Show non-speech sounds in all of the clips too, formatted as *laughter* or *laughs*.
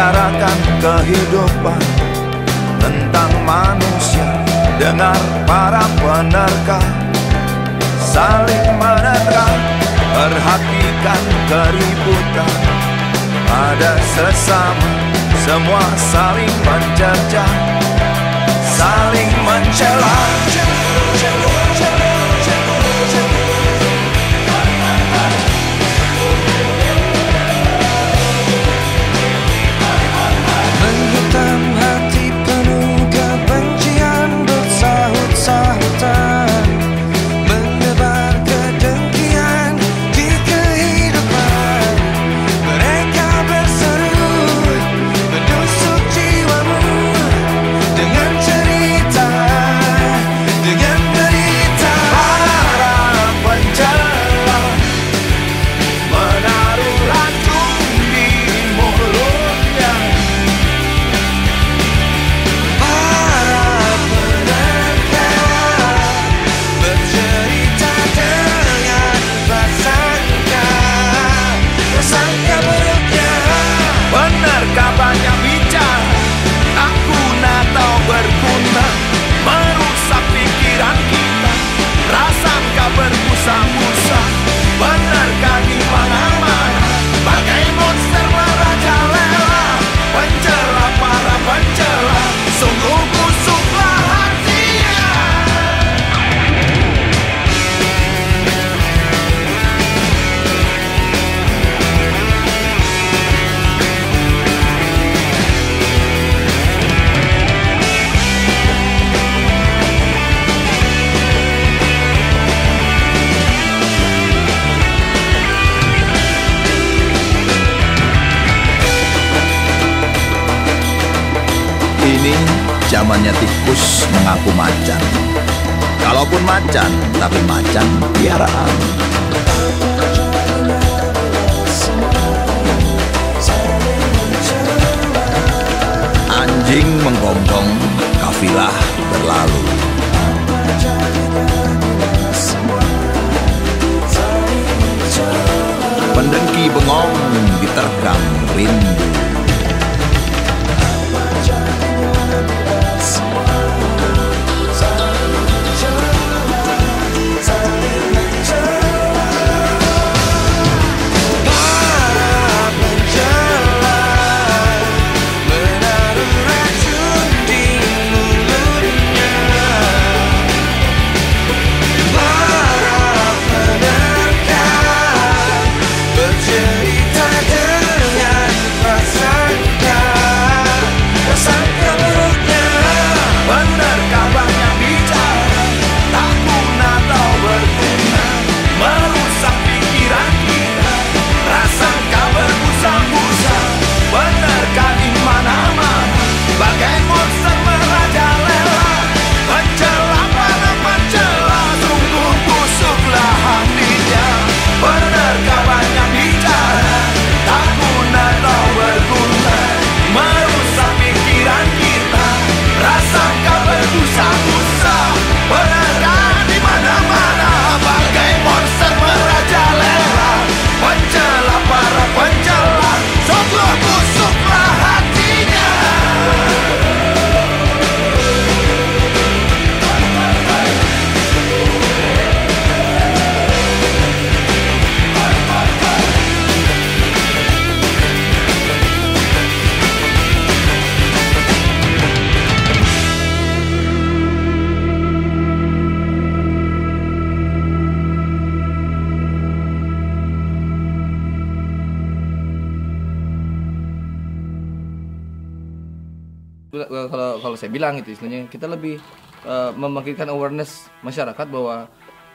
menceritakan kehidupan tentang manusia. Dengar para penerka saling menerka. Perhatikan keributan ada sesama. Semua saling mencerca Saling mencela Ini zamannya tikus mengaku macan. Kalaupun macan, tapi macan piaraan. Anjing menggonggong, kafilah berlalu. Pendengki bengong diterkam rindu. Kalau kalau saya bilang itu istilahnya kita lebih eh, membangkitkan awareness masyarakat bahwa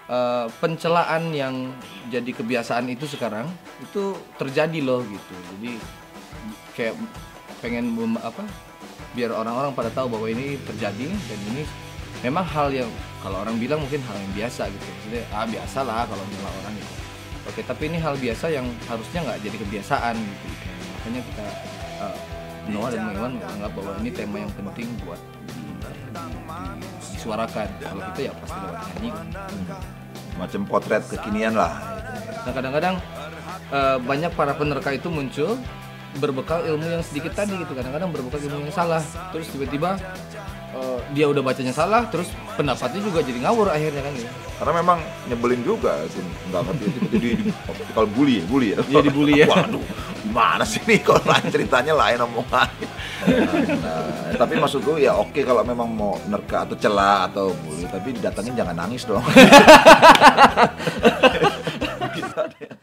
eh, pencelaan yang jadi kebiasaan itu sekarang itu terjadi loh gitu. Jadi kayak pengen apa biar orang-orang pada tahu bahwa ini terjadi dan ini memang hal yang kalau orang bilang mungkin hal yang biasa gitu. Jadi ah biasa lah kalau nyela orang gitu. Oke tapi ini hal biasa yang harusnya nggak jadi kebiasaan gitu. Makanya kita eh, Noah dan Iwan menganggap bahwa ini tema yang penting buat di- di- disuarakan kalau kita ya pasti lewat nyanyi kan. Macam potret kekinian lah. Nah kadang-kadang eh, banyak para penerka itu muncul berbekal ilmu yang sedikit tadi gitu kadang-kadang berbekal ilmu yang salah terus tiba-tiba eh, dia udah bacanya salah terus pendapatnya juga jadi ngawur akhirnya kan gitu. Karena memang nyebelin juga itu nggak ngerti itu jadi *laughs* kalau bully ya, bully ya. Iya, dibully ya. *laughs* Waduh, gimana sih nih kalau lain ceritanya lain omongannya. *laughs* Nah, tapi maksudku ya oke kalau memang mau nerka atau celah atau bully, tapi datangin jangan nangis dong. Deh.